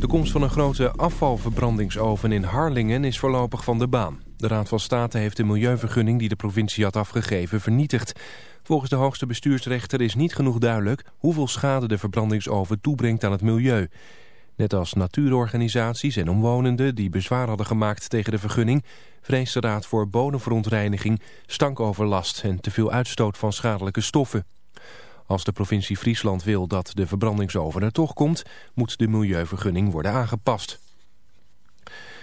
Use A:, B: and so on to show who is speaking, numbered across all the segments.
A: De komst van een grote afvalverbrandingsoven in Harlingen is voorlopig van de baan. De Raad van State heeft de milieuvergunning die de provincie had afgegeven vernietigd. Volgens de hoogste bestuursrechter is niet genoeg duidelijk hoeveel schade de verbrandingsoven toebrengt aan het milieu. Net als natuurorganisaties en omwonenden die bezwaar hadden gemaakt tegen de vergunning... vreest de Raad voor bodemverontreiniging, stankoverlast en te veel uitstoot van schadelijke stoffen. Als de provincie Friesland wil dat de verbrandingsoven er toch komt... moet de milieuvergunning worden aangepast.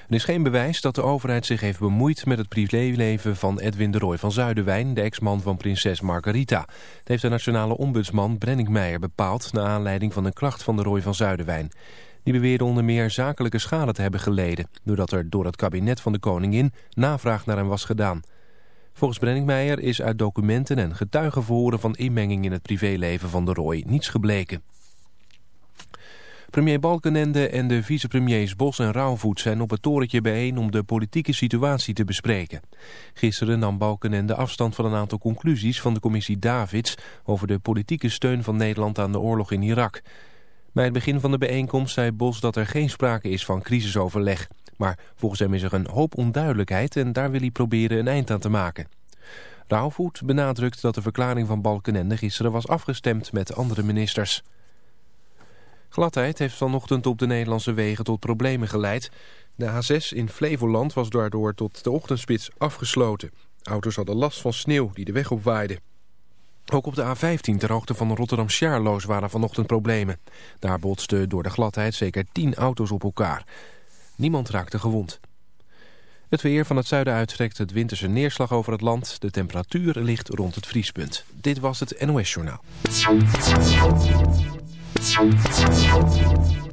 A: Er is geen bewijs dat de overheid zich heeft bemoeid met het privéleven van Edwin de Roy van Zuiderwijn, de ex-man van prinses Margarita. Dat heeft de nationale ombudsman Brenning Meijer bepaald naar aanleiding van een klacht van de Roy van Zuiderwijn. Die beweerde onder meer zakelijke schade te hebben geleden, doordat er door het kabinet van de koningin navraag naar hem was gedaan. Volgens Brenningmeijer is uit documenten en getuigenverhoren van inmenging in het privéleven van de Roy niets gebleken. Premier Balkenende en de vicepremiers Bos en Rauwvoet zijn op het torentje bijeen om de politieke situatie te bespreken. Gisteren nam Balkenende afstand van een aantal conclusies van de commissie Davids over de politieke steun van Nederland aan de oorlog in Irak. Bij het begin van de bijeenkomst zei Bos dat er geen sprake is van crisisoverleg. Maar volgens hem is er een hoop onduidelijkheid en daar wil hij proberen een eind aan te maken. Rauwvoet benadrukt dat de verklaring van Balkenende gisteren was afgestemd met andere ministers. Gladheid heeft vanochtend op de Nederlandse wegen tot problemen geleid. De H6 in Flevoland was daardoor tot de ochtendspits afgesloten. Auto's hadden last van sneeuw die de weg opwaaide. Ook op de A15 ter hoogte van Rotterdam-Sjaarloos waren vanochtend problemen. Daar botsten door de gladheid zeker 10 auto's op elkaar. Niemand raakte gewond. Het weer van het zuiden uittrekt het winterse neerslag over het land. De temperatuur ligt rond het vriespunt. Dit was het NOS Journaal.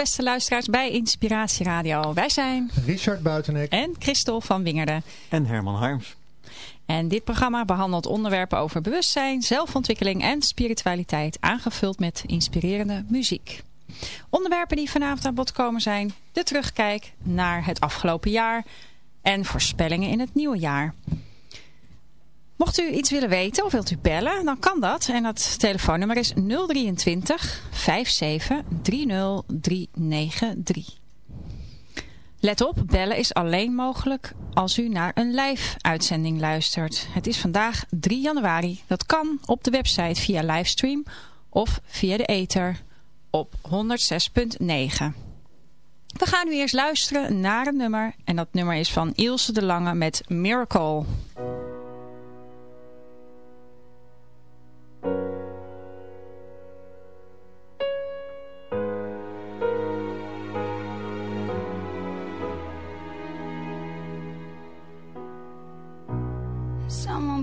B: Beste luisteraars bij Inspiratie Radio. Wij zijn
C: Richard Buitenek.
B: en Christel van Wingerden.
D: En Herman Harms.
B: En dit programma behandelt onderwerpen over bewustzijn, zelfontwikkeling en spiritualiteit, aangevuld met inspirerende muziek. Onderwerpen die vanavond aan bod komen zijn de terugkijk naar het afgelopen jaar en voorspellingen in het nieuwe jaar. Mocht u iets willen weten of wilt u bellen, dan kan dat. En dat telefoonnummer is 023 57 30 393. Let op, bellen is alleen mogelijk als u naar een live uitzending luistert. Het is vandaag 3 januari. Dat kan op de website via livestream of via de ether op 106.9. We gaan nu eerst luisteren naar een nummer. En dat nummer is van Ilse de Lange met Miracle.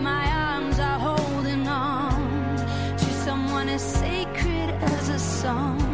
E: my arms are holding
C: on to someone as sacred as a song.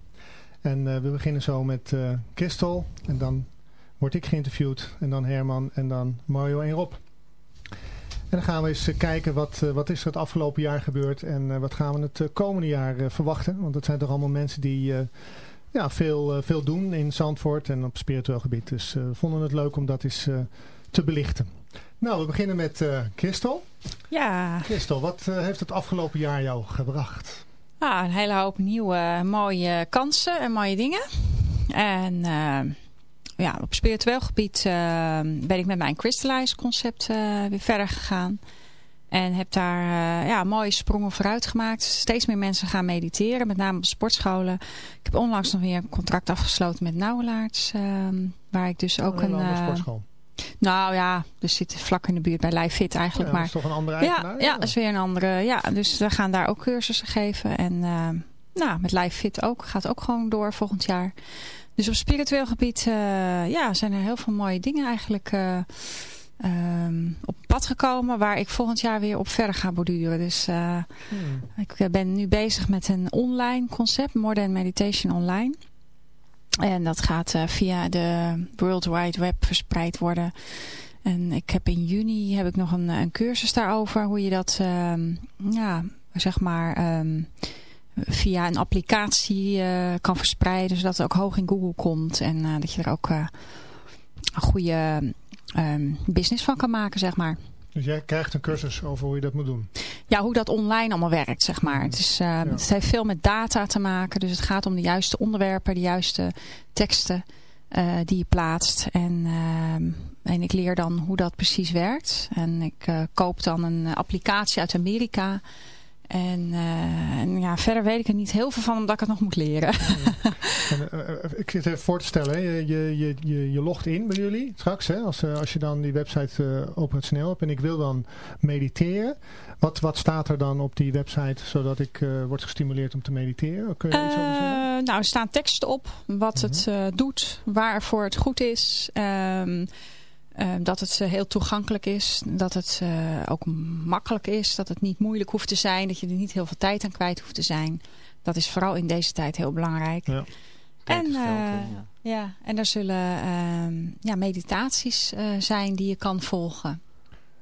C: En we beginnen zo met Christel. En dan word ik geïnterviewd. En dan Herman. En dan Mario en Rob. En dan gaan we eens kijken wat, wat is er het afgelopen jaar gebeurd. En wat gaan we het komende jaar verwachten. Want dat zijn toch allemaal mensen die ja, veel, uh, veel doen in Zandvoort en op spiritueel gebied. Dus uh, vonden het leuk om dat eens uh, te belichten. Nou, we beginnen met Christel.
B: Ja.
C: Christel, wat heeft het afgelopen jaar jou gebracht?
B: Ah, een hele hoop nieuwe mooie kansen en mooie dingen. En ja, op spiritueel gebied ben ik met mijn Crystallize concept weer verder gegaan. En heb daar ja, mooie sprongen vooruit gemaakt. Steeds meer mensen gaan mediteren, met name op sportscholen. Ik heb onlangs nog weer een contract afgesloten met Nauwelaarts. Waar ik dus ook
C: een...
B: een
C: sportschool.
B: Nou ja, dus zit vlak in de buurt bij Live Fit eigenlijk.
C: Ja,
B: maar,
C: dat is toch een andere eigenaar?
B: Ja, ja, dat is weer een andere. Ja, dus we gaan daar ook cursussen geven. En uh, nou, met Live Fit ook. Gaat ook gewoon door volgend jaar. Dus op spiritueel gebied uh, ja, zijn er heel veel mooie dingen eigenlijk uh, um, op pad gekomen. Waar ik volgend jaar weer op verder ga borduren. Dus uh, hmm. ik ben nu bezig met een online concept. Modern Meditation Online. En dat gaat via de World Wide Web verspreid worden. En ik heb in juni heb ik nog een, een cursus daarover. Hoe je dat, um, ja, zeg maar... Um, via een applicatie uh, kan verspreiden. Zodat het ook hoog in Google komt. En uh, dat je er ook een goede um, business van kan maken, zeg maar.
C: Dus jij krijgt een cursus over hoe je dat moet doen?
B: Ja, hoe dat online allemaal werkt, zeg maar. Het, is, ja. het heeft veel met data te maken. Dus het gaat om de juiste onderwerpen, de juiste teksten die je plaatst. En, en ik leer dan hoe dat precies werkt. En ik koop dan een applicatie uit Amerika... En, uh, en, ja, verder weet ik er niet heel veel van, omdat ik het nog moet leren.
C: en, uh, ik zit even voor te stellen, je, je, je, je logt in bij jullie straks, hè, als, uh, als je dan die website uh, operationeel hebt. En ik wil dan mediteren. Wat, wat staat er dan op die website, zodat ik word gestimuleerd om te mediteren? Kun je iets over zeggen?
B: Nou, er staan teksten op, wat -hmm. het doet, waarvoor het goed is... Um, uh, dat het uh, heel toegankelijk is. Dat het uh, ook makkelijk is. Dat het niet moeilijk hoeft te zijn. Dat je er niet heel veel tijd aan kwijt hoeft te zijn. Dat is vooral in deze tijd heel belangrijk.
D: Ja.
B: En,
D: ja.
B: ja, en er zullen ehm, ja, meditaties zijn die je kan volgen.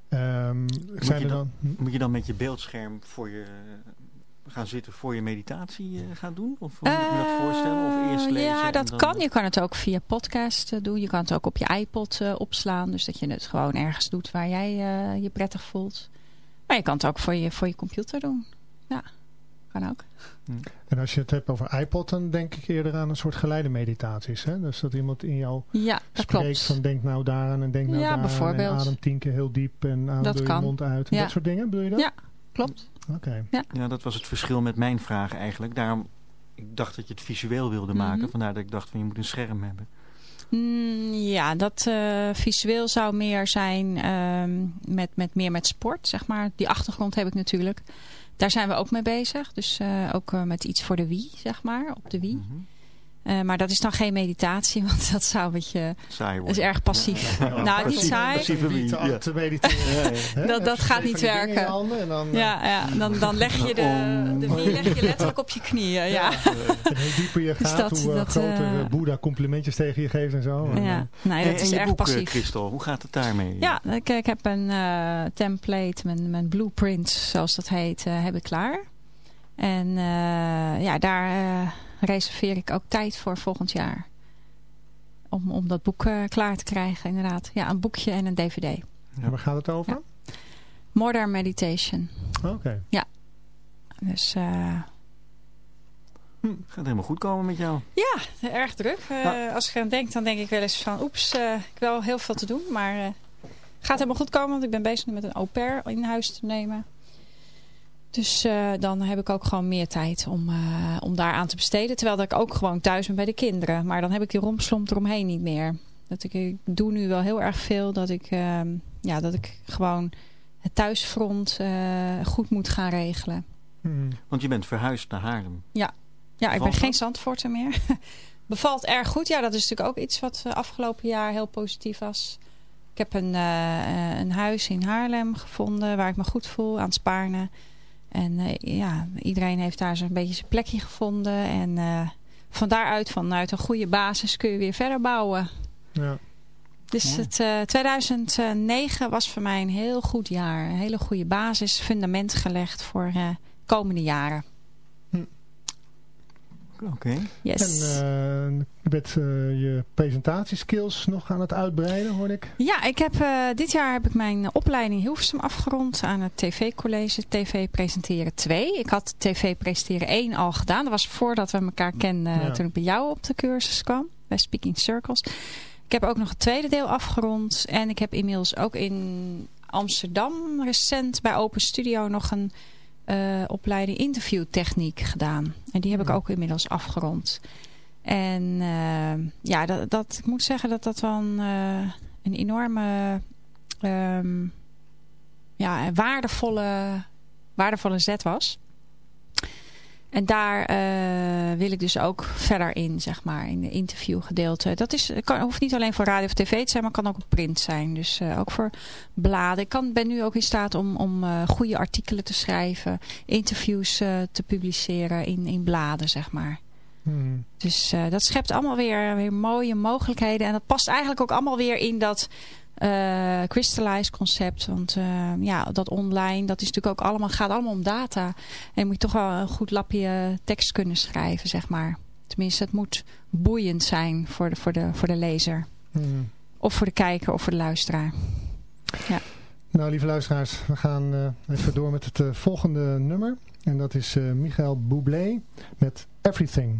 C: Um,
D: moet,
C: zijn
D: je
C: er
D: dan,
C: dan,
D: moet je dan met je beeldscherm voor je gaan zitten voor je meditatie uh, gaan doen? Of hoe moet je dat voorstellen? Of eerst lezen?
B: Ja, dat
D: dan...
B: kan. Je kan het ook via podcast uh, doen. Je kan het ook op je iPod uh, opslaan. Dus dat je het gewoon ergens doet waar jij je prettig voelt. Maar je kan het ook voor je, voor je computer doen. Ja, kan ook.
C: En als je het hebt over iPod, dan denk ik eerder aan een soort geleide meditaties. Hè? Dus dat iemand in jou
B: ja, dat
C: spreekt
B: klopt.
C: van denk nou daaraan en denk nou
B: ja,
C: daar
B: bijvoorbeeld.
C: En adem tien keer heel diep en adem
B: dat
C: door
B: kan.
C: je mond uit. En
B: Ja.
C: Dat soort dingen, bedoel je dat?
B: Ja, klopt.
C: Okay.
B: Ja.
D: ja, dat was het verschil met mijn vraag eigenlijk. Daarom, ik dacht dat je het visueel wilde maken.
B: Mm -hmm.
D: Vandaar dat ik dacht van je moet een scherm hebben.
B: Mm, ja, dat uh, visueel zou meer zijn um, met, met meer met sport, zeg maar. Die achtergrond heb ik natuurlijk. Daar zijn we ook mee bezig. Dus uh, ook uh, met iets voor de Wii, zeg maar, op de Wii.
D: Mm -hmm.
B: Uh, maar dat is dan geen meditatie, want dat zou een beetje...
D: Saai
B: worden. is erg passief.
C: Ja, ja,
B: nou, niet saai.
C: Passief te, ja. te mediteren.
B: ja, dat, dat gaat niet werken.
C: Handen en dan,
B: ja, ja dan, dan leg je de, de Wii leg je letterlijk op je knieën. Ja.
C: En hoe dieper je gaat, dat, hoe dat, groter Boeddha complimentjes tegen je geeft en zo.
B: Ja, nee, dat
D: en,
B: is
D: en
B: erg
D: boek,
B: passief.
D: Christel, hoe gaat het daarmee?
B: Ja, ik, ik heb een uh, template, mijn, mijn blueprint, zoals dat heet, uh, heb ik klaar. En uh, ja, daar reserveer ik ook tijd voor volgend jaar. Om, om dat boek uh, klaar te krijgen, inderdaad. Ja, een boekje en een dvd.
C: Ja, waar gaat het over?
B: Ja. Modern Meditation.
C: Oké. Okay.
B: Ja. Dus... Uh...
D: Hm, gaat helemaal goed komen met jou.
B: Ja, erg druk. Uh, ja. Als ik aan denk, dan denk ik wel eens van... Oeps, ik heb wel heel veel te doen. Maar gaat helemaal goed komen. Want ik ben bezig met een au pair in huis te nemen. Dus uh, dan heb ik ook gewoon meer tijd om, uh, om daar aan te besteden. Terwijl dat ik ook gewoon thuis ben bij de kinderen. Maar dan heb ik die rompslomp eromheen niet meer. Dat ik, ik doe nu wel heel erg veel. Dat ik, uh, ja, dat ik gewoon het thuisfront eh, goed moet gaan regelen.
C: Hmm.
D: Want je bent verhuisd naar Haarlem.
B: Ja, ja ik ben geen Zandvoorter meer. Bevalt erg goed. Ja, dat is natuurlijk ook iets wat afgelopen jaar heel positief was. Ik heb een, uh, een huis in Haarlem gevonden waar ik me goed voel aan het Spaarne. En uh, ja, iedereen heeft daar zo'n beetje zijn plekje gevonden. En uh, van daaruit, vanuit een goede basis, kun je weer verder bouwen.
C: Ja.
B: Dus ja. het, uh, 2009 was voor mij een heel goed jaar. Een hele goede basis, fundament gelegd voor komende jaren.
D: Oké. Okay.
B: Yes.
C: En uh, je bent uh, je presentatieskills nog aan het uitbreiden, hoor ik.
B: Ja, ik heb, uh, dit jaar heb ik mijn opleiding Hilversum afgerond aan het TV-college TV Presenteren 2. Ik had TV Presenteren 1 al gedaan. Dat was voordat we elkaar kenden ja. toen ik bij jou op de cursus kwam. Bij Speaking Circles. Ik heb ook nog het tweede deel afgerond. En ik heb inmiddels ook in Amsterdam recent bij Open Studio nog een opleiding interviewtechniek gedaan. En die heb ik ook inmiddels afgerond. En uh, ja, dat, dat, ik moet zeggen dat dat wel een, uh, een enorme um, ja, waardevolle, waardevolle zet was. En daar uh, wil ik dus ook verder in, zeg maar, in de interviewgedeelte. Dat is, kan, hoeft niet alleen voor radio of tv te zijn, maar kan ook op print zijn. Dus uh, ook voor bladen. Ik kan, ben nu ook in staat om, om uh, goede artikelen te schrijven, interviews te publiceren in, in bladen, zeg maar. Hmm. Dus dat schept allemaal weer, weer mooie mogelijkheden. En dat past eigenlijk ook allemaal weer in dat uh, Crystallize concept. Want uh, ja, dat online, dat is natuurlijk ook allemaal, gaat allemaal om data. En je moet toch wel een goed lapje tekst kunnen schrijven, zeg maar. Tenminste, het moet boeiend zijn voor de, voor de, voor de lezer. Hmm. Of voor de kijker of voor de luisteraar. Ja.
C: Nou, lieve luisteraars, we gaan uh, even door met het volgende nummer. En dat is Michael Bublé met Everything.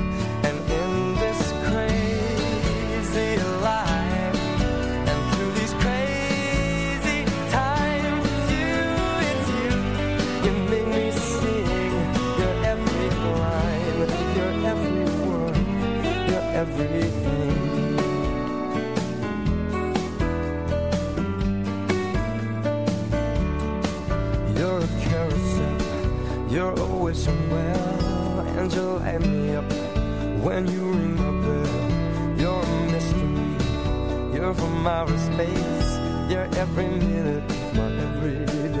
F: You're always well, and you light me up when you you're from outer space, you're every minute of my everyday.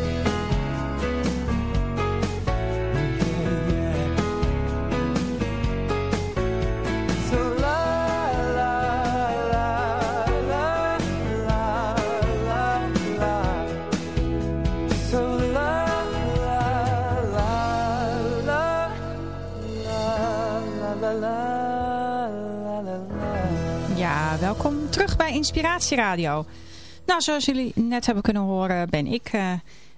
B: Inspiratieradio. Nou, zoals jullie net hebben kunnen horen ben ik uh,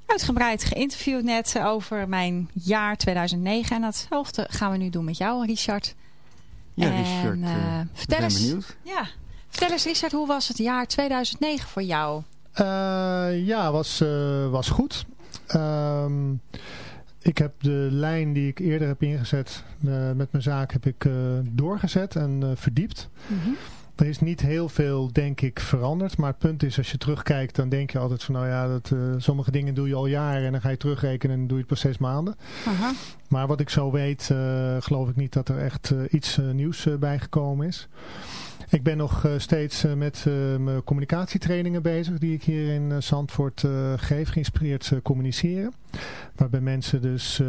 B: uitgebreid geïnterviewd net over mijn jaar 2009. En datzelfde gaan we nu doen met jou, Richard.
D: Ja, Richard, en, uh, vertel eens, benieuwd.
B: Ja, vertel eens Richard, hoe was het jaar 2009 voor jou?
C: Uh, ja, was, was goed. Ehm, ik heb de lijn die ik eerder heb ingezet met mijn zaak heb ik doorgezet en verdiept. Mm er is niet heel veel, denk ik, veranderd. Maar het punt is, als je terugkijkt, dan denk je altijd van, nou ja, dat, uh, sommige dingen doe je al jaren en dan ga je terugrekenen en dan doe je het pas zes maanden.
B: Aha.
C: Maar wat ik zo weet, uh, geloof ik niet dat er echt uh, iets nieuws bijgekomen is. Ik ben nog steeds met mijn communicatietrainingen bezig die ik hier in Zandvoort geef, geïnspireerd communiceren. Waarbij mensen dus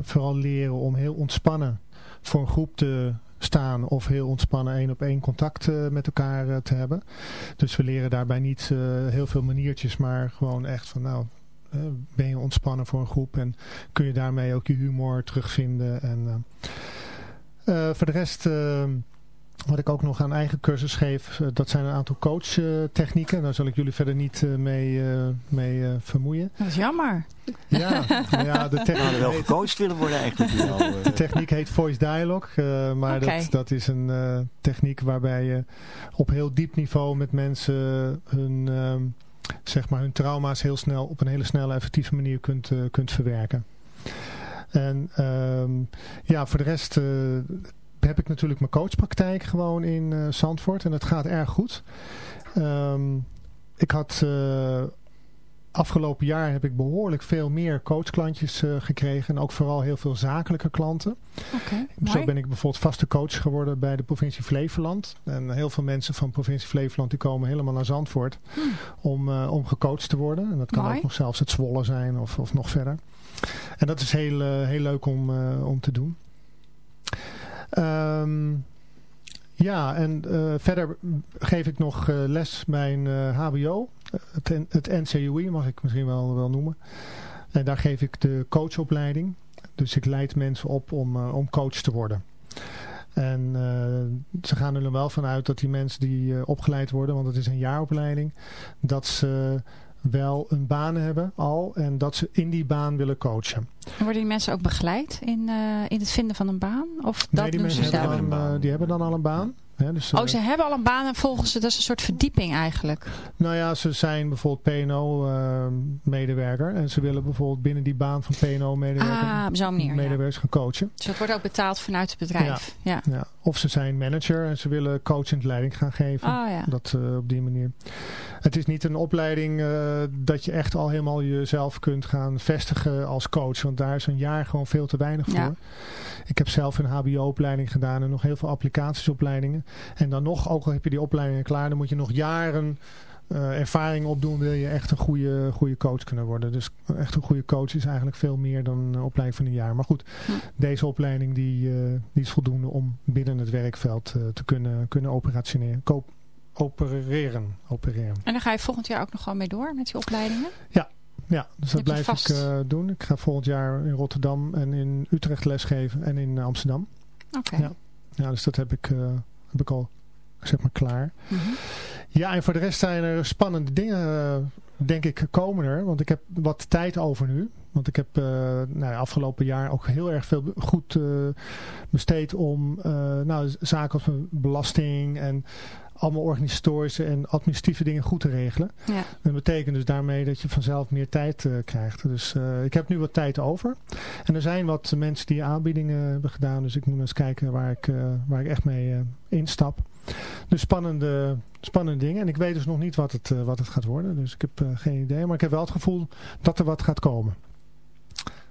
C: vooral leren om heel ontspannen voor een groep te staan of heel ontspannen één op één contact uh, met elkaar uh, te hebben. Dus we leren daarbij niet uh, heel veel maniertjes, maar gewoon echt van nou, ben je ontspannen voor een groep en kun je daarmee ook je humor terugvinden. En voor de rest wat ik ook nog aan eigen cursus geef, eh, dat zijn een aantal coachtechnieken. Daar zal ik jullie verder niet eh, mee, uh, mee vermoeien.
B: Dat is jammer.
C: Ja, ja de techniek
D: nou, wel gecoacht willen worden eigenlijk.
C: de techniek heet Voice Dialogue. maar okay. dat, dat is een techniek waarbij je op heel diep niveau met mensen hun, ehm, zeg maar hun trauma's heel snel, op een hele snelle effectieve manier kunt, kunt verwerken. En ehm, ja, voor de rest heb ik natuurlijk mijn coachpraktijk gewoon in uh, Zandvoort. En het gaat erg goed. Um, ik had... Uh, afgelopen jaar heb ik behoorlijk veel meer coachklantjes uh, gekregen. En ook vooral heel veel zakelijke klanten.
B: Okay,
C: Zo ben ik bijvoorbeeld vaste coach geworden bij de provincie Flevoland. En heel veel mensen van provincie Flevoland die komen helemaal naar Zandvoort
B: hmm.
C: om, uh, om gecoacht te worden. En dat kan
B: mooi.
C: ook nog zelfs het Zwolle zijn of, of nog verder. En dat is heel, uh, heel leuk om, om te doen. Um, ja, en uh, verder geef ik nog uh, les uh, hbo, het, het NCUI mag ik misschien wel, wel noemen. En daar geef ik de coachopleiding. Dus ik leid mensen op om, om coach te worden. En ze gaan er wel vanuit dat die mensen die opgeleid worden, want het is een jaaropleiding, dat ze wel een baan hebben al en dat ze in die baan willen coachen.
B: Worden die mensen ook begeleid in, uh, in het vinden van een baan? Of
C: nee,
B: dat
C: die
B: doen ze zelf?
C: hebben dan, uh, die hebben dan al een baan. Dus,
B: oh, ze hebben al een baan en volgen ze, dat is een soort verdieping eigenlijk.
C: Nou ja, ze zijn bijvoorbeeld PNO-medewerker uh, en ze willen bijvoorbeeld binnen die baan van PNO-medewerker
B: ah,
C: medewerkers
B: ja.
C: gaan coachen.
B: Dus dat wordt ook betaald vanuit het bedrijf.
C: Ja. ja. ja. Of ze zijn manager en ze willen coachend leiding gaan geven.
B: Oh, ja.
C: Dat uh, op die manier. Het is niet een opleiding uh, dat je echt al helemaal jezelf kunt gaan vestigen als coach. Want daar is een jaar gewoon veel te weinig voor.
B: Ja.
C: Ik heb zelf een hbo-opleiding gedaan en nog heel veel applicatiesopleidingen. En dan nog, ook al heb je die opleidingen klaar, dan moet je nog jaren uh, ervaring opdoen. Wil je echt een goede, goede coach kunnen worden. Dus echt een goede coach is eigenlijk veel meer dan een opleiding van een jaar. Maar goed,
B: Hm.
C: deze opleiding die, uh, die is voldoende om binnen het werkveld uh, te kunnen, kunnen operationeren. Koop, opereren, opereren.
B: En dan ga je volgend jaar ook nog gewoon mee door met die opleidingen?
C: Ja, ja dus dat
B: Je
C: blijf
B: vast-
C: ik uh, doen. Ik ga volgend jaar in Rotterdam en in Utrecht lesgeven en in Amsterdam.
B: Oké.
C: Ja. Ja, dus dat heb ik, uh, heb ik al zeg maar klaar.
B: Mhm.
C: Ja, en voor de rest zijn er spannende dingen, denk ik, komen er. Want ik heb wat tijd over nu. Want ik heb uh, nou ja, afgelopen jaar ook heel erg veel goed uh, besteed om nou, zaken als belasting en allemaal organisatorische en administratieve dingen goed te regelen.
B: Ja.
C: Dat betekent dus daarmee dat je vanzelf meer tijd uh, krijgt. Dus uh, ik heb nu wat tijd over. En er zijn wat mensen die aanbiedingen hebben gedaan. Dus ik moet eens kijken waar ik, uh, waar ik echt mee instap. Dus spannende, spannende dingen. En ik weet dus nog niet wat het, wat het gaat worden. Dus ik heb geen idee. Maar ik heb wel het gevoel dat er wat gaat komen.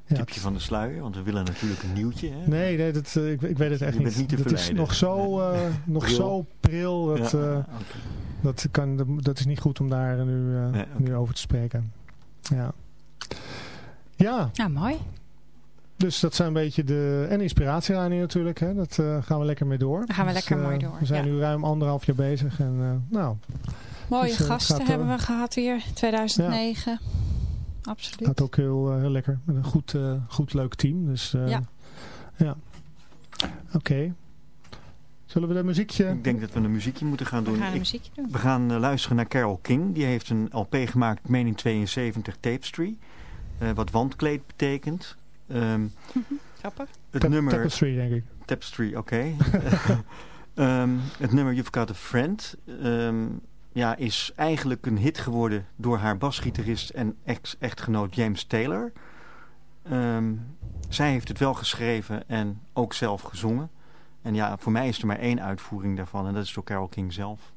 D: Ja, Tipje van de sluier, want we willen natuurlijk een nieuwtje. Hè?
C: Nee, nee dat, uh, ik, ik weet het echt
D: Je
C: niet.
D: niet te
C: dat is nog zo, uh, nog
D: pril.
C: zo pril. Dat,
D: ja,
C: uh,
D: okay.
C: dat, kan, dat is niet goed om daar nu, nee, okay. nu over te spreken. Ja. Ja.
B: Ja, mooi.
C: Dus dat zijn een beetje de... En inspiratielijnen natuurlijk. Hè? Dat gaan we lekker mee door.
B: Daar gaan we
C: dus,
B: lekker mooi door.
C: We zijn
B: ja.
C: nu ruim anderhalf jaar bezig. En nou...
B: Mooie
C: dus,
B: gasten
C: gaat,
B: hebben we gehad weer. 2009. Absoluut.
C: Gaat ook heel, uh, heel lekker. Met een goed, uh, goed leuk team. Dus uh,
B: ja.
C: ja. Oké. Okay. Zullen we de muziekje...
D: Ik denk dat we een muziekje moeten gaan doen.
B: We gaan muziekje doen.
D: We gaan uh, luisteren naar Carol King. Die heeft een LP gemaakt, meen in 72, Tapestry. Uh, wat wandkleed betekent. Um,
B: Grappig.
D: Het
C: Tap
D: nummer...
C: Tapestry, denk ik.
D: Tapestry, oké. Okay. um, het nummer You've Got a Friend... Um, ja, is eigenlijk een hit geworden door haar basgitarist en ex-echtgenoot James Taylor. Um, zij heeft het wel geschreven en ook zelf gezongen.
G: En ja, voor mij is er maar één uitvoering daarvan en dat is door Carole King zelf.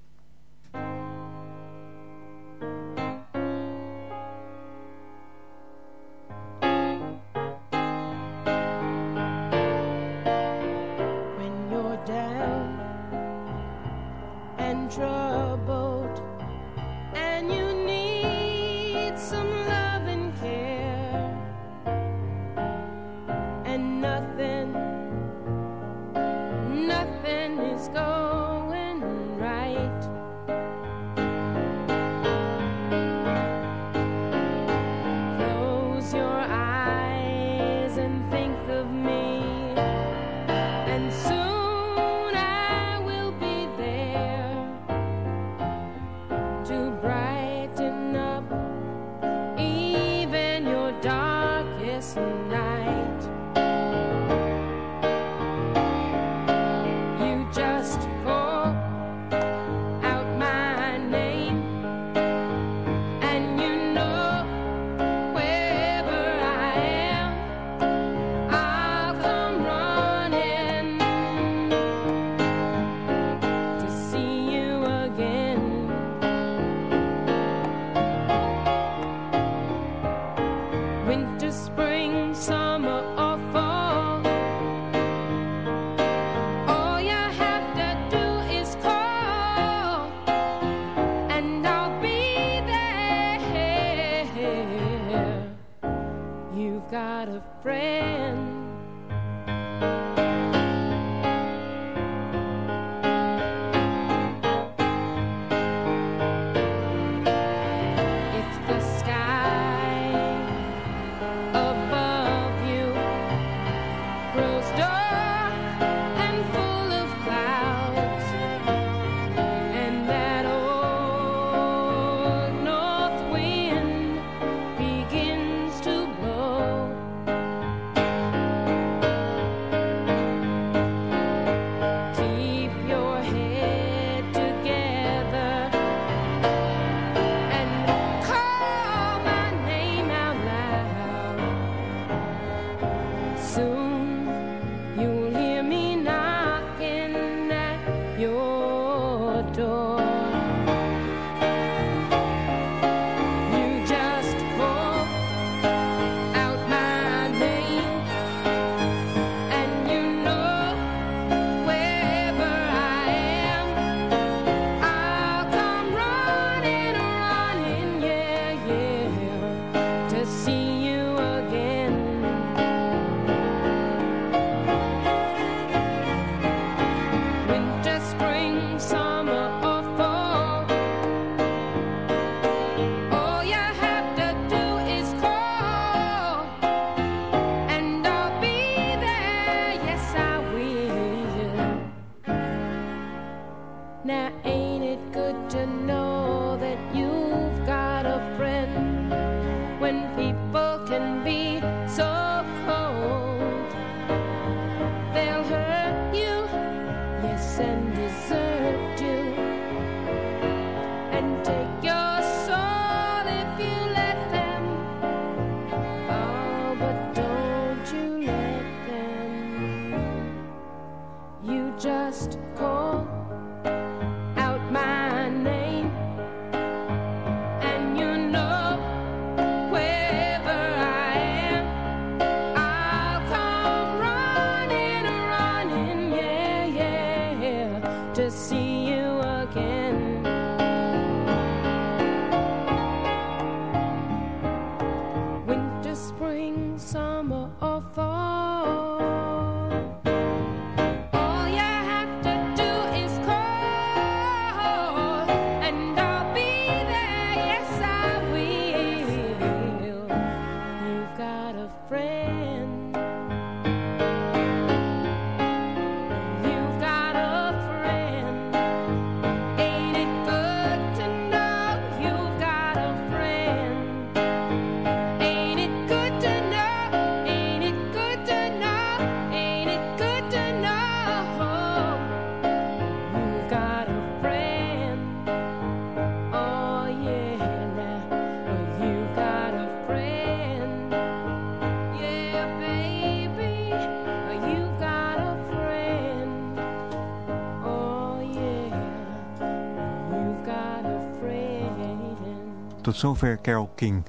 D: Tot zover Carol King.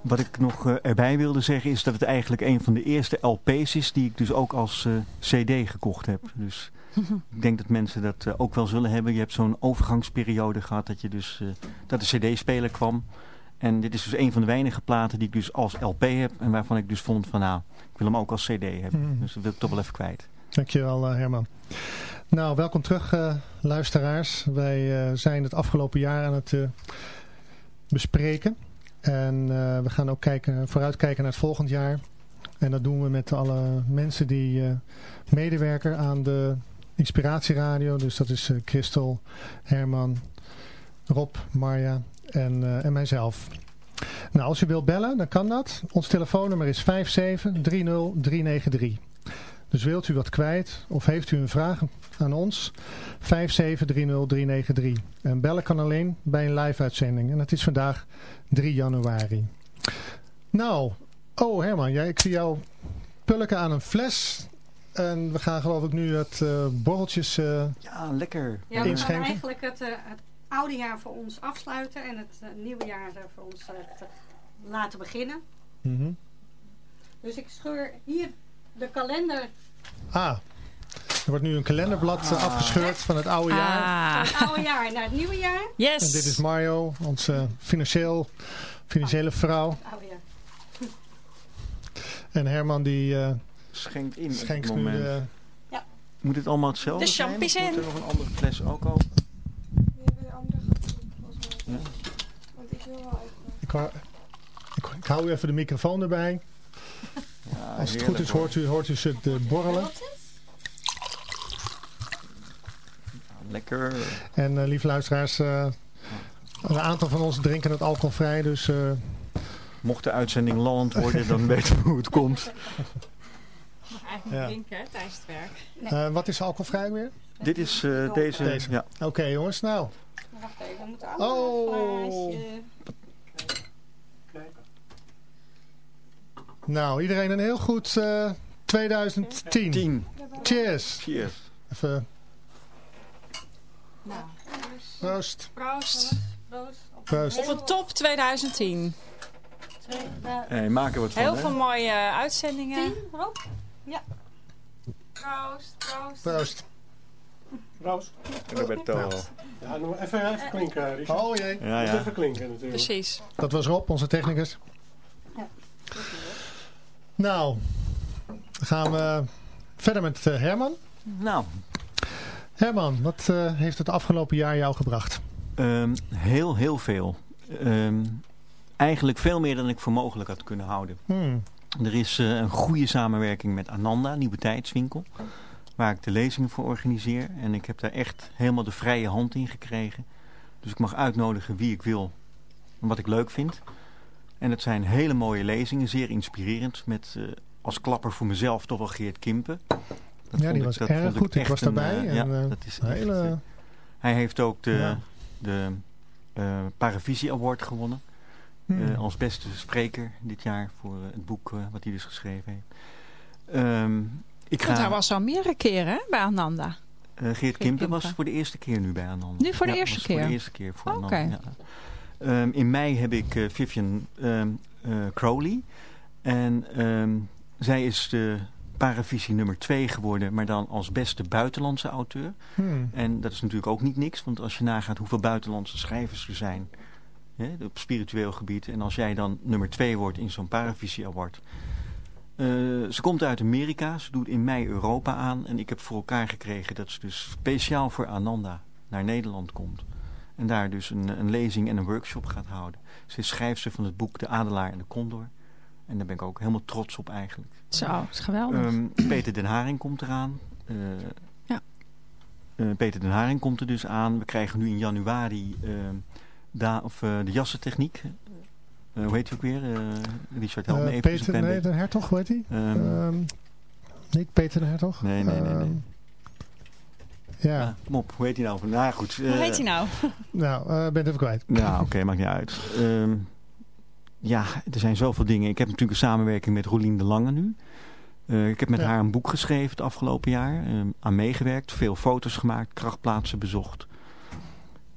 D: Wat ik nog uh, erbij wilde zeggen is dat het eigenlijk een van de eerste LP's is die ik dus ook als uh, cd gekocht heb. Dus ik denk dat mensen dat uh, ook wel zullen hebben. Je hebt zo'n overgangsperiode gehad dat, je dus, dat de cd-speler kwam. En dit is dus een van de weinige platen die ik dus als LP heb. En waarvan ik dus vond van nou, ik wil hem ook als cd hebben. Mm. Dus dat wil ik toch wel even kwijt.
C: Dankjewel Herman. Nou, welkom terug luisteraars. Wij zijn het afgelopen jaar aan het bespreken. En uh, we gaan ook kijken, vooruitkijken naar het volgend jaar. En dat doen we met alle mensen die uh, medewerken aan de Inspiratieradio. Dus dat is uh, Christel, Herman, Rob, Marja en, en mijzelf. Nou, als u wilt bellen, dan kan dat. Ons telefoonnummer is 5730393. Dus wilt u wat kwijt of heeft u een vraag aan ons? 5730393. En bellen kan alleen bij een live uitzending. En het is vandaag 3 januari. Nou, oh Herman, jij, ik zie jou pulken aan een fles. En we gaan geloof ik nu het uh, borreltjes uh,
D: Ja, lekker.
H: Ja, we gaan eigenlijk het, uh, het oude jaar voor ons afsluiten. En het nieuwe jaar voor ons laten beginnen.
C: Mm -hmm.
H: Dus ik scheur hier de kalender.
C: Ah, er wordt nu een kalenderblad ah. afgescheurd van het oude jaar.
H: Ah. Van het oude jaar naar het nieuwe jaar.
B: Yes.
C: En dit is Mario, onze financieel, financiële vrouw.
H: Oh, ja.
C: En Herman die uh,
D: schenkt in
C: schenkt
D: het moment.
C: Nu, uh,
H: ja.
D: Moet het allemaal hetzelfde
B: de
D: zijn? Moet er nog een andere fles ook
I: hebben een andere. Ja. Want ik wil wel even...
C: Ik, hou, ik, ik hou even de microfoon erbij.
D: Ja,
C: Als het goed is hoort u, hoort u ze borrelen.
D: Lekker.
C: En uh, lieve luisteraars, uh, een aantal van ons drinken het alcoholvrij, dus... Uh...
D: Mocht de uitzending land worden, dan weten we hoe het komt.
B: Eigenlijk ja. drinken hè, tijdens het werk.
C: Nee. wat is alcoholvrij weer?
D: Dit is deze.
C: deze.
D: Ja.
C: Oké okay, jongens, nou.
H: Wacht even, we moeten
C: oh. Nou, iedereen een heel goed 2010.
D: 10.
C: Cheers.
D: Cheers.
C: Even...
H: Nou.
C: Proost.
B: Proost.
H: Proost.
B: Op een top 2010.
D: Hey, wat van.
B: Heel
D: hè?
B: veel mooie uitzendingen.
H: 10, Rob? Ja.
B: Proost, proost.
C: Proost.
J: Proost.
D: Roberto.
J: Ja, nog even, even klinken, Richard.
C: Oh jee.
D: Ja, ja.
J: Even klinken natuurlijk.
B: Precies.
C: Dat was Rob, onze technicus.
H: Ja.
C: Nou, dan gaan we verder met uh, Herman.
D: Nou.
C: Herman, wat uh, heeft het afgelopen jaar jou gebracht?
D: Um, heel, heel veel. Um, eigenlijk veel meer dan ik voor mogelijk had kunnen houden.
C: Hmm.
D: Er is uh, een goede samenwerking met Ananda, Nieuwe Tijdswinkel. Waar ik de lezingen voor organiseer. En ik heb daar echt helemaal de vrije hand in gekregen. Dus ik mag uitnodigen wie ik wil. En wat ik leuk vind. En het zijn hele mooie lezingen. Zeer inspirerend. Met uh, als klapper voor mezelf toch wel Geert Kimpen.
C: Dat ja, die was
D: ik,
C: erg goed. Ik, was daarbij.
D: Uh,
C: en,
D: ja,
C: uh,
D: dat is
C: hele...
D: echt, hij heeft ook de,
C: ja.
D: de uh, Paravisie Award gewonnen.
C: Hmm.
D: Uh, als beste spreker dit jaar voor uh, het boek uh, wat hij dus geschreven heeft. Um, ik
B: Want
D: ga,
B: hij was al meerdere keren bij Ananda.
D: Geert, Geert Kimpen was voor de eerste keer nu bij Ananda.
B: Nu voor de
D: ja,
B: eerste
D: was
B: keer?
D: voor de eerste keer voor
B: Oké.
D: Ananda. Ja. Um, in mei heb ik Vivian um, Crowley. En um, zij is de Paravisie nummer 2 geworden, maar dan als beste buitenlandse auteur.
C: Hmm.
D: En dat is natuurlijk ook niet niks, want als je nagaat hoeveel buitenlandse schrijvers er zijn hè, op spiritueel gebied. En als jij dan nummer 2 wordt in zo'n Paravisie Award. Uh, ze komt uit Amerika, ze doet in mei Europa aan. En ik heb voor elkaar gekregen dat ze dus speciaal voor Ananda naar Nederland komt. En daar dus een, een lezing en een workshop gaat houden. Ze is schrijfster van het boek De Adelaar en de Condor. En daar ben ik ook helemaal trots op eigenlijk.
B: Zo, is geweldig.
D: Um, Peter den Haring komt eraan. Uh,
B: ja.
D: uh, Peter den Haring komt er dus aan. We krijgen nu in januari uh, da, of, uh, de jassentechniek. Uh, hoe heet hij ook weer? Uh, Richard, help me even.
C: Peter nee, de Hertog, hoe heet hij?
D: Um,
C: um, niet Peter de Hertog?
D: Nee, nee, nee. nee.
C: Um, ja.
D: ja. Kom op, hoe heet hij nou? Nou goed.
B: hoe heet hij nou?
C: nou, uh, ben het even kwijt.
D: Nou, oké, okay, maakt niet uit. Um, ja, er zijn zoveel dingen. Ik heb natuurlijk een samenwerking met Rolien de Lange nu. Uh, ik heb met ja. haar een boek geschreven het afgelopen jaar. Um, aan meegewerkt, veel foto's gemaakt, krachtplaatsen bezocht.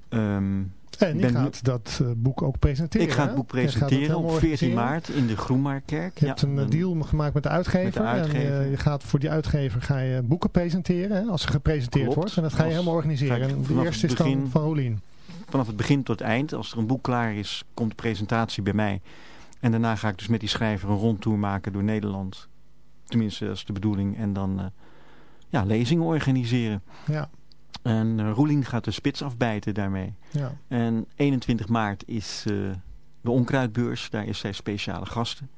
D: Um,
C: En die
D: ben
C: gaat dat uh, boek ook presenteren.
D: Ik ga het boek presenteren op 14 maart in de Groenmaarkerk.
C: Je hebt een
D: dan,
C: deal gemaakt met de uitgever.
D: Met de uitgever.
C: En je, je, gaat voor die uitgever ga je boeken presenteren. Hè, als ze gepresenteerd
D: Klopt.
C: wordt. En dat ga je helemaal organiseren.
D: ga ik
C: En de eerste is dan van Rolien.
D: Vanaf het begin tot het eind. Als er een boek klaar is, komt de presentatie bij mij. En daarna ga ik dus met die schrijver een rondtour maken door Nederland. Tenminste, dat is de bedoeling. En dan eh, ja, lezingen organiseren.
C: Ja,
D: En uh, Roelien gaat de spits afbijten daarmee.
C: ja.
D: En 21 maart is eh, de onkruidbeurs. Daar is zij speciale gasten.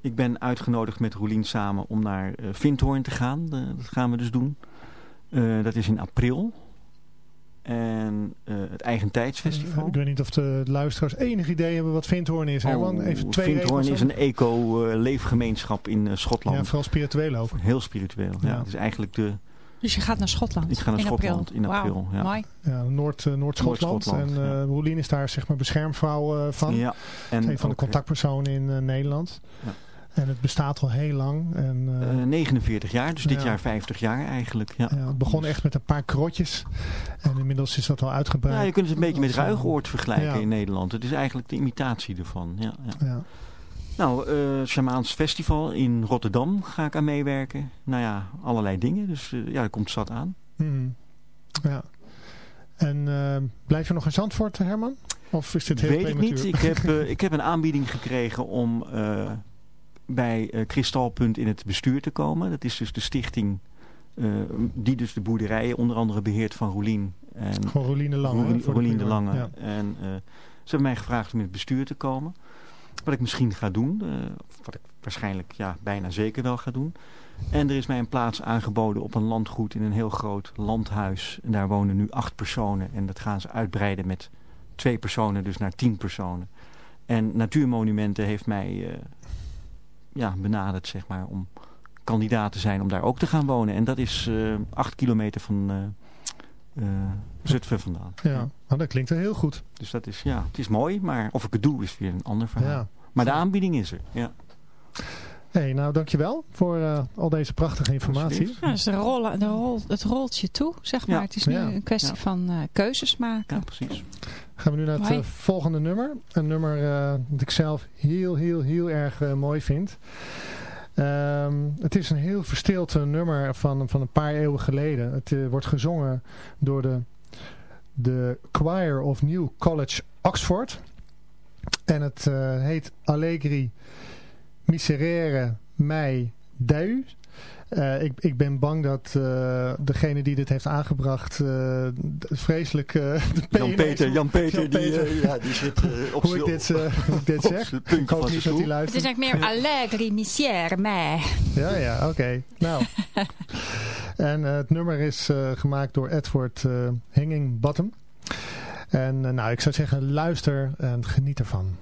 D: Ik ben uitgenodigd met Roelien samen om naar eh Vindhoorn te gaan. Eh, dat gaan we dus doen. Eh, dat is in april. En eh, het Eigentijdsfestival.
C: Ik weet niet of de luisteraars enig idee hebben wat Vindhoorn is.
D: Oh,
C: even twee
D: Vindhoorn
C: regels
D: is een eco-leefgemeenschap in eh, Schotland.
C: Ja, vooral spiritueel ook.
D: Heel spiritueel. Ja.
C: Ja.
D: Het is eigenlijk de
B: Dus je gaat naar Schotland
D: Ik ga naar
B: in
D: Schotland
B: april.
D: in april, ja.
B: mooi.
C: Ja, Noord, eh, Noord-Schotland. En eh
D: ja.
C: Rolien is daar zeg maar beschermvrouw eh, van.
D: ja, en
C: een van de contactpersonen in eh, Nederland.
D: Ja.
C: En het bestaat al heel lang. En, eh,
D: eh, 49 jaar, dus dit
C: Ja.
D: jaar 50 jaar eigenlijk. Ja.
C: ja, het begon echt met een paar krotjes. En inmiddels is dat al uitgebreid.
D: Ja, je kunt het een beetje met
C: Dat eh,
D: Ruigoord vergelijken in Nederland. Het is eigenlijk de imitatie ervan. Ja, ja.
C: Ja.
D: Nou, eh Shamaans Festival in Rotterdam ga ik aan meewerken. Nou ja, allerlei dingen. Dus eh, ja, er komt zat aan.
C: Mhm. ja. En eh, blijf je nog in Zandvoort, Herman? Of is dit heel
D: Weet ik niet. Ik heb, eh, ik heb een aanbieding gekregen om eh, bij eh Kristalpunt in het bestuur te komen. Dat is dus de stichting eh, die dus de boerderijen onder andere beheert van Roelien. En
C: Gewoon Rolien de Lange.
D: Roelien, Roelien de. Lange.
C: Ja.
D: En eh, ze hebben mij gevraagd om in het bestuur te komen. Wat ik misschien ga doen. wat ik waarschijnlijk ja, bijna zeker wel ga doen. En er is mij een plaats aangeboden op een landgoed in een heel groot landhuis. En daar wonen nu acht personen. En dat gaan ze uitbreiden met twee personen, dus naar tien personen. En Natuurmonumenten heeft mij ja, benaderd, zeg maar, om kandidaat te zijn om daar ook te gaan wonen. En dat is eh, acht kilometer van eh eh, Zutphen vandaan.
C: Ja, nou, dat klinkt wel heel goed.
D: Dus dat is, ja, het is mooi, maar of ik het doe is weer een ander verhaal.
C: Ja.
D: Maar de aanbieding is er, ja.
C: Hey, nou, dankjewel voor eh, al deze prachtige informatie.
B: Ja, dus de rol, het rolt je toe, zeg maar.
D: Ja.
B: Het is nu
C: Ja.
B: een kwestie
D: Ja.
B: van eh, keuzes maken.
D: Ja, precies.
C: Gaan we nu naar het eh, volgende nummer. Een nummer eh, dat ik zelf heel, heel, heel erg mooi vind. Ehm, het is een heel verstild nummer van, van een paar eeuwen geleden. Het wordt gezongen door de, de Choir of New College Oxford. En het eh, heet Allegri Miserere Mei Deu. Eh, ik, ik ben bang dat eh, degene die dit heeft aangebracht uh, vreselijk uh,
D: Jan-Peter, Jan-Peter,
C: Jan
D: die,
C: Peter.
D: uh, ja, die zit uh, op
C: hoe ik dit, uh, hoe ik dit zeg. Ik hoop niet dat hij
B: Het
C: luistert.
B: is eigenlijk meer allegri missière mij.
C: Ja, ja, oké. Okay. Nou. en uh, het nummer is uh, gemaakt door Edward uh, Hanging Bottom. En uh, nou, ik zou zeggen, luister en geniet ervan.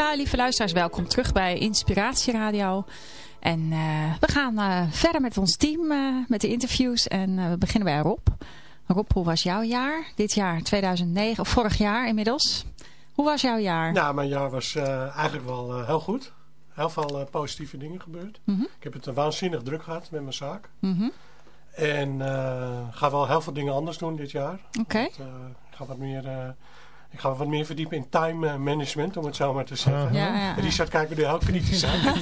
B: Ja, lieve luisteraars, welkom terug bij Inspiratie Radio. En uh, we gaan uh, verder met ons team, uh, met de interviews. En we beginnen bij Rob. Rob, hoe was jouw jaar? Dit jaar, 2009, of vorig jaar inmiddels. Hoe was jouw jaar?
J: Nou, mijn jaar was eigenlijk wel heel goed. Heel veel positieve dingen gebeurd.
B: Mm -hmm.
J: Ik heb het waanzinnig druk gehad met mijn zaak.
B: Mm -hmm.
J: En ga wel heel veel dingen anders doen dit jaar.
B: Oké. Okay.
J: Ik ga wat meer... Ik ga wat meer verdiepen in time management, om het zo maar te zeggen.
B: Ja, ja, ja.
J: Richard kijkt me nu heel kritisch aan. Daar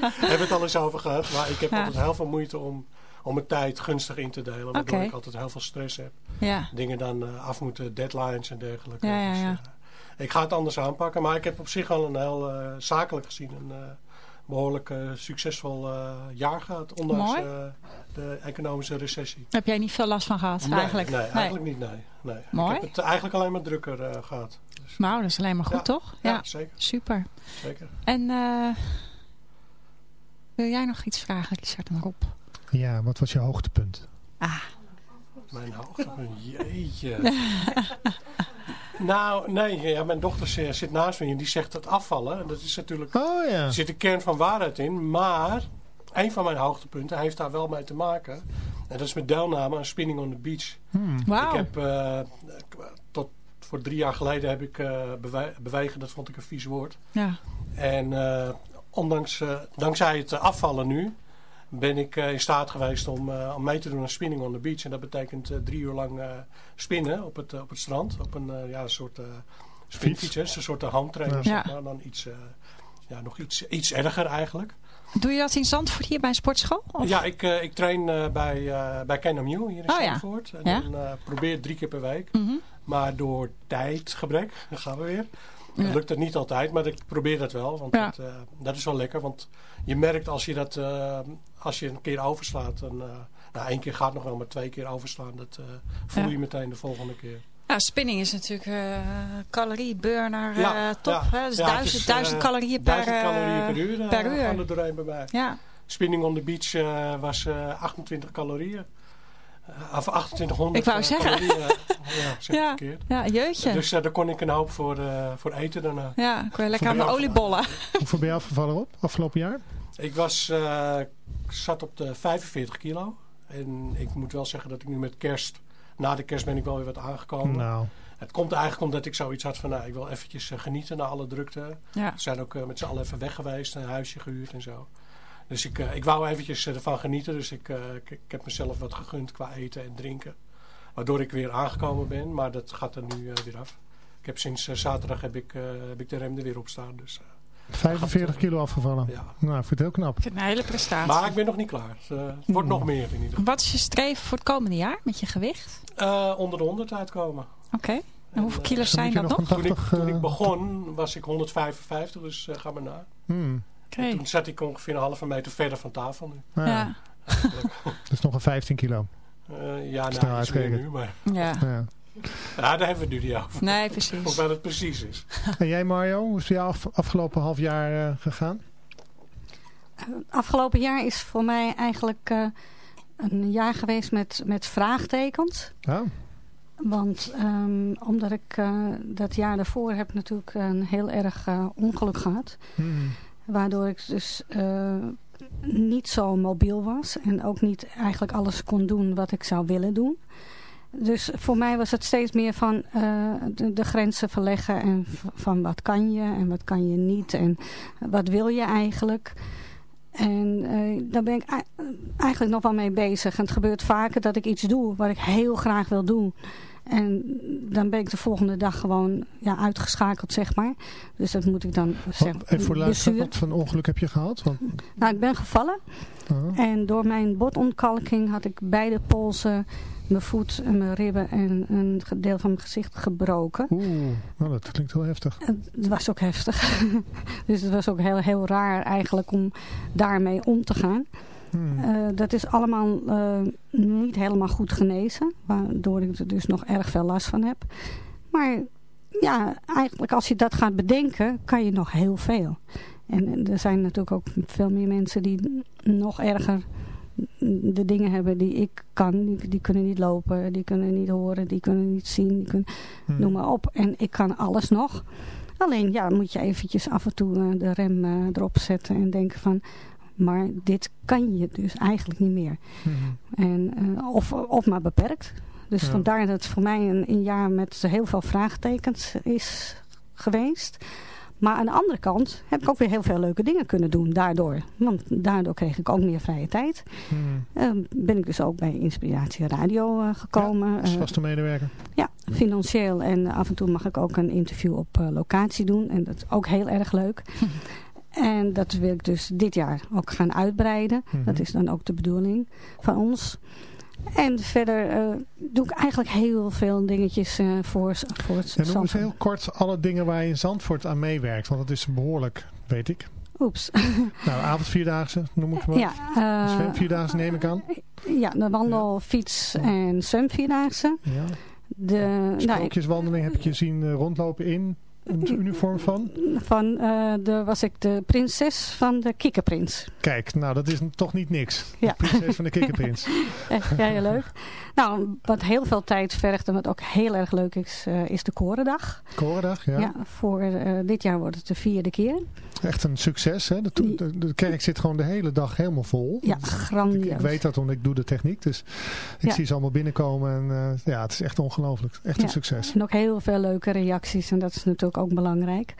J: hebben we het al eens over gehad. Maar ik heb altijd heel veel moeite om, om mijn tijd gunstig in te delen. Waardoor
B: okay.
J: ik altijd heel veel stress heb.
B: Ja.
J: Dingen dan uh, af moeten, deadlines en dergelijke.
B: Ja, ja, ja.
J: Dus, uh, ik ga het anders aanpakken. Maar ik heb op zich al een heel uh, zakelijk gezien een behoorlijk succesvol jaar gehad. Ondanks de economische recessie.
B: Heb jij niet veel last van gehad
J: nee,
B: eigenlijk?
J: Nee, eigenlijk niet. Nee. Nee.
B: Mooi.
J: Ik heb het eigenlijk alleen maar drukker uh, gehad.
B: Dus. Nou, dat is alleen maar goed,
J: ja.
B: toch?
J: Ja, ja, zeker.
B: Super.
J: Zeker.
B: En uh, wil jij nog iets vragen, Richard en Rob?
C: Ja, wat was je hoogtepunt?
B: Ah.
J: Mijn hoogtepunt, jeetje. nou, nee, ja, mijn dochter zit naast me en die zegt dat afvallen. Dat is natuurlijk,
C: oh, ja.
J: er zit een kern van waarheid in. Maar een van mijn hoogtepunten heeft daar wel mee te maken. En dat is met deelname aan Spinning on the Beach.
C: Hmm.
B: Wow.
J: Ik heb uh, tot voor drie jaar geleden heb ik uh, bewe bewegen, dat vond ik een vies woord.
B: Ja.
J: En uh, ondanks, dankzij het afvallen nu, ben ik in staat geweest om, om mee te doen aan Spinning on the Beach. En dat betekent drie uur lang spinnen op het, op het strand. Op een, ja, een soort spinfiets, een soort handtrainer,
B: ja.
J: zeg maar. Dan iets, ja, nog iets, iets erger eigenlijk.
B: Doe je dat in Zandvoort hier bij een sportschool? Of?
J: Ja, ik, uh, ik train uh, bij, uh, bij KNMU hier in
B: oh,
J: Zandvoort.
B: Ja.
J: En
B: ja?
J: dan probeer drie keer per week.
B: Mm -hmm.
J: Maar door tijdgebrek, dan gaan we weer. Ja. lukt het niet altijd, maar ik probeer dat wel. Want dat, is wel lekker. Want je merkt als je dat als je een keer overslaat. Dan, nou, één keer gaat nog wel, maar twee keer overslaan. Dat voel je meteen de volgende keer.
B: Nou, spinning is natuurlijk uh, calorieburner
J: ja,
B: uh, top.
J: Ja,
B: hè? Dus
J: ja,
B: duizend,
J: is,
B: duizend
J: uh,
B: calorieën per,
J: duizend calorieën per uur.
B: per uur.
J: Gaan er doorheen bij mij.
B: Ja.
J: Spinning on the beach uh, was 28 calorieën. of 2800
B: Ik wou zeggen.
J: calorieën. ja, zeg
B: ja,
J: verkeerd.
B: ja, jeutje.
J: Dus daar kon ik een hoop voor, voor eten daarna.
B: Ja, ik wil lekker aan mijn oliebollen.
C: Hoeveel ben je afgevallen op afgelopen jaar?
J: Ik was, zat op de 45 kilo. En ik moet wel zeggen dat ik nu met kerst na de kerst ben ik wel weer wat aangekomen.
C: Nou.
J: Het komt eigenlijk omdat ik zoiets had van, nou, ik wil eventjes uh, genieten na alle drukte.
B: Ja.
J: We zijn ook uh, met z'n allen even weg geweest, een huisje gehuurd en zo. Dus ik, uh, ik wou eventjes ervan genieten. Dus ik, ik, ik, heb mezelf wat gegund qua eten en drinken. Waardoor ik weer aangekomen ben, maar dat gaat er nu weer af. Ik heb sinds zaterdag heb ik, heb ik de rem er weer op staan. Dus,
C: 45 kilo afgevallen.
J: Ja.
C: Nou, ik vind het heel knap.
B: Ik vind het een hele prestatie.
J: Maar ik ben nog niet klaar. Het wordt mm. nog meer in ieder geval.
B: Wat is je streven voor het komende jaar met je gewicht?
J: Uh, onder de 100 uitkomen.
B: Oké. Okay. En hoeveel kilo's zijn dat nog?
C: 80,
J: toen, ik, toen ik begon was ik 155, dus uh, ga maar na.
B: Okay.
J: Toen zat ik ongeveer een halve meter verder van tafel nu.
C: Ah,
B: ja.
C: dat is nog een 15 kilo.
J: Uh, ja, nou, iets meer nu, maar...
B: Ja.
C: ja.
J: Ja, daar hebben we het nu niet over.
B: Nee, precies.
J: Of wat het precies is.
C: En jij Mario, hoe is het jou af, afgelopen half jaar uh, gegaan?
H: Afgelopen jaar is voor mij eigenlijk uh, een jaar geweest met, met vraagtekens.
C: Oh.
H: Want um, omdat ik uh, dat jaar daarvoor heb natuurlijk een heel erg ongeluk gehad.
C: Hmm.
H: Waardoor ik dus niet zo mobiel was. En ook niet eigenlijk alles kon doen wat ik zou willen doen. Dus voor mij was het steeds meer van uh, de, de, grenzen verleggen en van wat kan je en wat kan je niet en wat wil je eigenlijk. En uh, daar ben ik eigenlijk nog wel mee bezig. En het gebeurt vaker dat ik iets doe wat ik heel graag wil doen. En dan ben ik de volgende dag gewoon ja, uitgeschakeld, zeg maar. Dus dat moet ik dan zeggen.
C: En voor luisteren, wat voor ongeluk heb je gehad? Want...
H: Nou, ik ben gevallen.
C: Oh.
H: En door mijn botontkalking had ik beide polsen mijn voet en mijn ribben en een deel van mijn gezicht gebroken.
C: Oeh, nou, dat klinkt heel heftig.
H: Het was ook heftig. dus het was ook heel, heel raar eigenlijk om daarmee om te gaan.
C: Hmm.
H: Uh, dat is allemaal uh, niet helemaal goed genezen. Waardoor ik er dus nog erg veel last van heb. Maar ja, eigenlijk als je dat gaat bedenken, kan je nog heel veel. En er zijn natuurlijk ook veel meer mensen die nog erger de dingen hebben die ik kan. Die, die kunnen niet lopen, die kunnen niet horen, die kunnen niet zien. Die kunnen,
C: Hmm.
H: Noem maar op. En ik kan alles nog. Alleen ja, moet je eventjes af en toe eh, de rem eh, erop zetten en denken van... Maar dit kan je dus eigenlijk niet meer.
C: Mhm.
H: En, eh, of, of maar beperkt. Dus
C: Ja.
H: vandaar dat het voor mij een, een jaar met heel veel vraagtekens is geweest. Maar aan de andere kant heb ik ook weer heel veel leuke dingen kunnen doen daardoor. Want daardoor kreeg ik ook meer vrije tijd.
C: Mhm.
H: Eh, ben ik dus ook bij Inspiratie Radio eh, gekomen.
C: Als
H: Eh,
C: vaste medewerker.
H: ja, financieel. En af en toe mag ik ook een interview op eh, locatie doen. En dat is ook heel erg leuk. en dat wil ik dus dit jaar ook gaan uitbreiden.
C: Mhm.
H: Dat is dan ook de bedoeling van ons. En verder eh, doe ik eigenlijk heel veel dingetjes eh, voor, voor het
C: En noem eens heel kort alle dingen waar je in Zandvoort aan meewerkt. Want dat is behoorlijk, weet ik.
H: Oeps.
C: Nou, avondvierdaagse noem ik maar.
H: ja, eh,
C: Zwemvierdaagse neem ik aan.
H: ja, de wandel, fiets en zwemvierdaagse.
C: Ja.
H: De, nou,
C: Sprookjeswandeling heb ik je zien rondlopen in een uniform van.
H: van, eh, de, was ik de prinses van de kikkerprins.
C: Kijk, nou dat is toch niet niks.
H: Ja.
C: De prinses van de kikkerprins.
H: Echt heel leuk. Nou, wat heel veel tijd vergt en wat ook heel erg leuk is, eh, is de Korendag.
C: Korendag, ja.
H: Ja. voor eh, dit jaar wordt het de vierde keer.
C: Echt een succes. Hè? De, to- de, de kerk zit gewoon de hele dag helemaal vol.
H: Ja, grandioos.
C: ik weet dat, want ik doe de techniek. Dus ik
H: Ja.
C: zie ze allemaal binnenkomen. En ja, het is echt ongelooflijk. Echt een succes.
H: En ook heel veel leuke reacties en dat is natuurlijk ook belangrijk.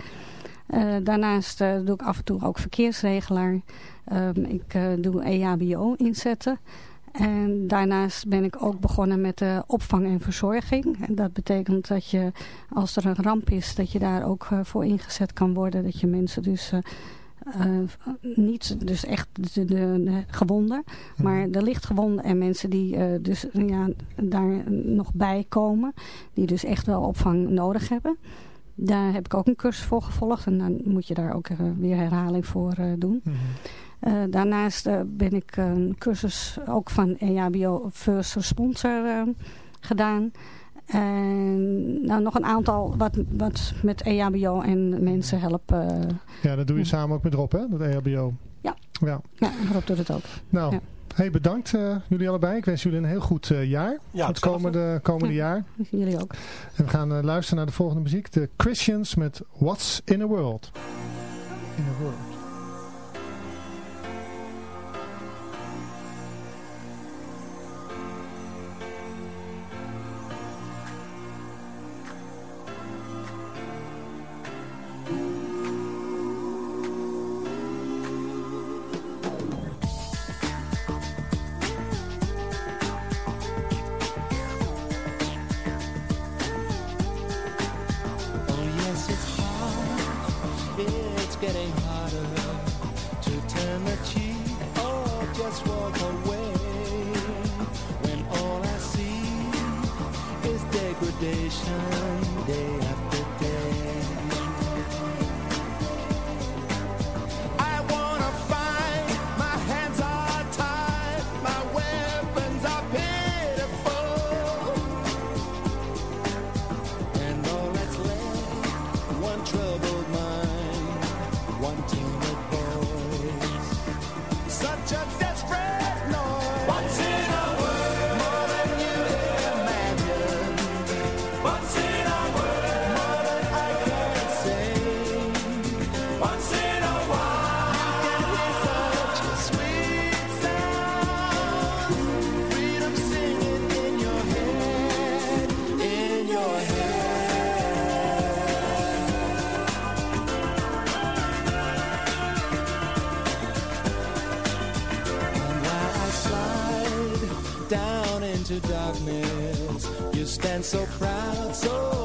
H: Eh, daarnaast eh, doe ik af en toe ook verkeersregelaar. Ehm, ik eh, doe EHBO inzetten. En daarnaast ben ik ook begonnen met de opvang en verzorging. En dat betekent dat je, als er een ramp is, dat je daar ook voor ingezet kan worden. Dat je mensen dus... niet dus echt de, de, de gewonden, maar de lichtgewonden en mensen die dus ja, daar nog bij komen, die dus echt wel opvang nodig hebben. Daar heb ik ook een cursus voor gevolgd en dan moet je daar ook weer herhaling voor eh, doen.
C: Mhm.
H: Eh, daarnaast eh, ben ik een cursus ook van EHBO First Responsor eh, gedaan. En nou, nog een aantal wat, wat met EHBO en mensen helpen.
C: Ja, dat doe je samen ook met Rob, hè? Dat EHBO.
H: Ja.
C: ja.
H: Ja, Rob doet het ook.
C: Nou,
H: Ja.
C: Hey, bedankt eh, jullie allebei. Ik wens jullie een heel goed eh, jaar.
J: Ja,
C: het komende, komende
H: Ja.
C: jaar.
H: Jullie ook.
C: En we gaan eh, luisteren naar de volgende muziek. De Christians met What's in a World. In a World.
F: Getting harder to turn the cheek or just walk away. When all I see is degradation day after into darkness, you stand so proud, so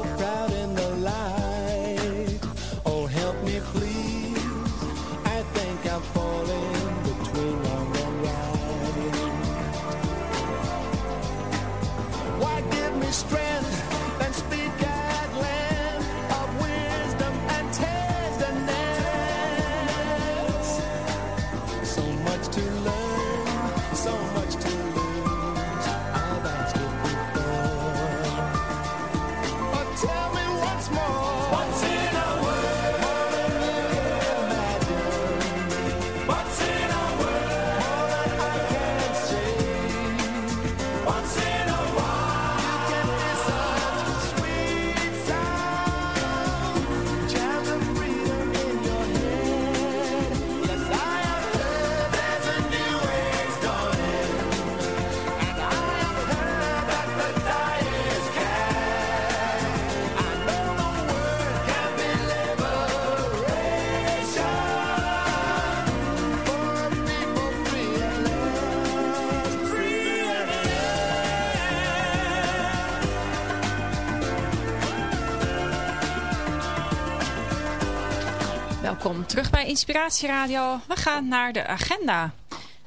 B: Welkom terug bij Inspiratie Radio. We gaan naar de agenda.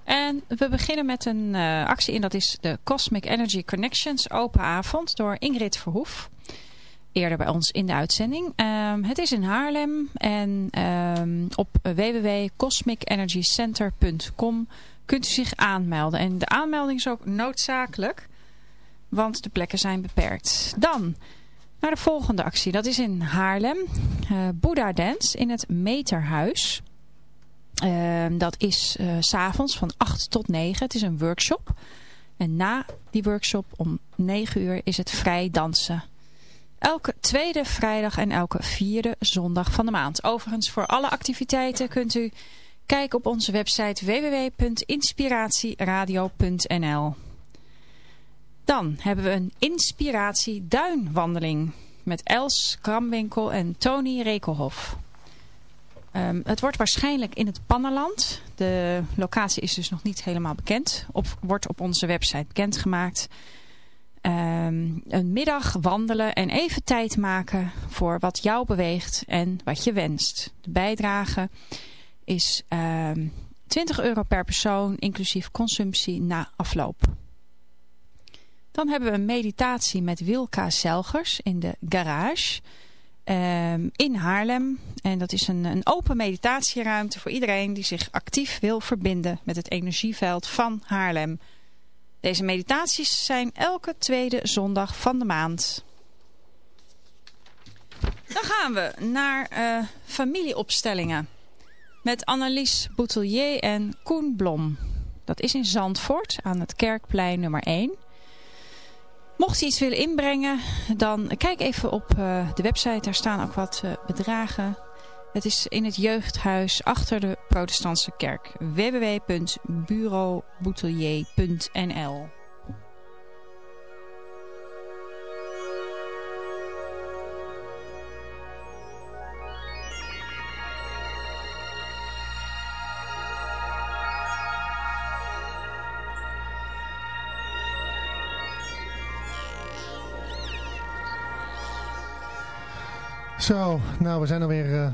B: En we beginnen met een uh, actie en dat is de Cosmic Energy Connections open avond door Ingrid Verhoef. Eerder bij ons in de uitzending. Um, het is in Haarlem en um, op www.cosmicenergycenter.com kunt u zich aanmelden. En de aanmelding is ook noodzakelijk, want de plekken zijn beperkt. Dan naar de volgende actie. Dat is in Haarlem. Uh, Buddha Dance in het Meterhuis. Uh, dat is uh, s'avonds van 8 tot 9. Het is een workshop. En na die workshop om 9 uur is het vrij dansen. Elke tweede vrijdag en elke vierde zondag van de maand. Overigens voor alle activiteiten kunt u kijken op onze website www.inspiratieradio.nl dan hebben we een inspiratie duinwandeling met Els Kramwinkel en Tony Rekelhof. Um, het wordt waarschijnlijk in het Pannenland. De locatie is dus nog niet helemaal bekend. Wordt op onze website bekendgemaakt. Um, een middag wandelen en even tijd maken voor wat jou beweegt en wat je wenst. De bijdrage is um, ehm, 20 euro per persoon inclusief consumptie na afloop. Dan hebben we een meditatie met Wilka Zelgers in de garage um, in Haarlem. En dat is een, een open meditatieruimte voor iedereen die zich actief wil verbinden met het energieveld van Haarlem. Deze meditaties zijn elke tweede zondag van de maand. Dan gaan we naar uh, familieopstellingen. Met Annelies Boutelier en Koen Blom. Dat is in Zandvoort aan het Kerkplein nummer 1. Mocht je iets willen inbrengen, dan kijk even op uh, de website. Daar staan ook wat uh, bedragen. Het is in het jeugdhuis achter de protestantse kerk. www.bureauboutelier.nl
C: Zo, nou we zijn alweer uh,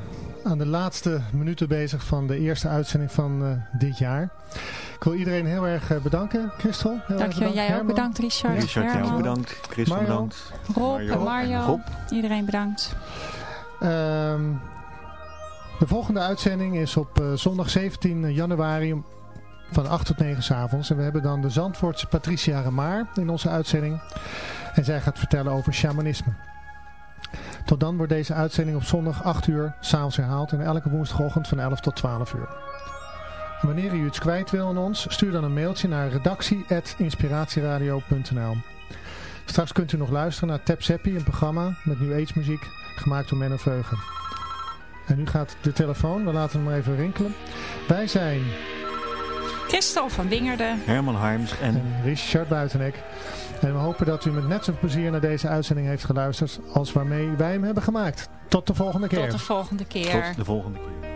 C: aan de laatste minuten bezig van de eerste uitzending van uh, dit jaar. Ik wil iedereen heel erg uh, bedanken. Christel, heel
B: Dank je, jij ook bedankt Richard.
D: Richard, jij ook bedankt. Christel
C: Mario.
D: bedankt.
B: Rob
D: Mario.
B: en Mario.
D: Rob.
B: Iedereen bedankt.
C: Um, de volgende uitzending is op zondag 17 januari van 8 tot 9 s avonds. En we hebben dan de Zandvoortse Patricia Remaar in onze uitzending. En zij gaat vertellen over shamanisme. Tot dan wordt deze uitzending op zondag 8 uur s'avonds herhaald en elke woensdagochtend van 11 tot 12 uur. Wanneer u iets kwijt wil aan ons, stuur dan een mailtje naar redactie.inspiratieradio.nl Straks kunt u nog luisteren naar Tap Seppi, een programma met New muziek, gemaakt door Menno Veugen. En nu gaat de telefoon, we laten hem maar even rinkelen. Wij zijn...
B: Christel van Wingerden.
D: Herman Harms en...
C: en Richard Buitenek. En we hopen dat u met net zoveel plezier naar deze uitzending heeft geluisterd als waarmee wij hem hebben gemaakt. Tot de volgende keer.
B: Tot de volgende keer.
D: Tot de volgende keer.